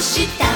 した。